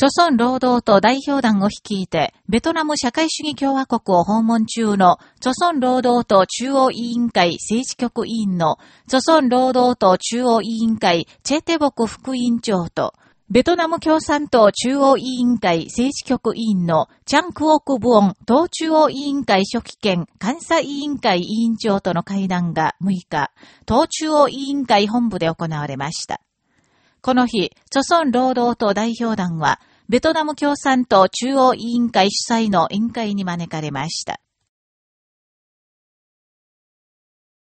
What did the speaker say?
朝鮮労働党代表団を率いて、ベトナム社会主義共和国を訪問中の、朝鮮労働党中央委員会政治局委員の、朝鮮労働党中央委員会チェテボク副委員長と、ベトナム共産党中央委員会政治局委員のチャンクオクブオン党中央委員会書記兼監査委員会委員長との会談が6日、党中央委員会本部で行われました。この日、著村労働党代表団は、ベトナム共産党中央委員会主催の委員会に招かれました。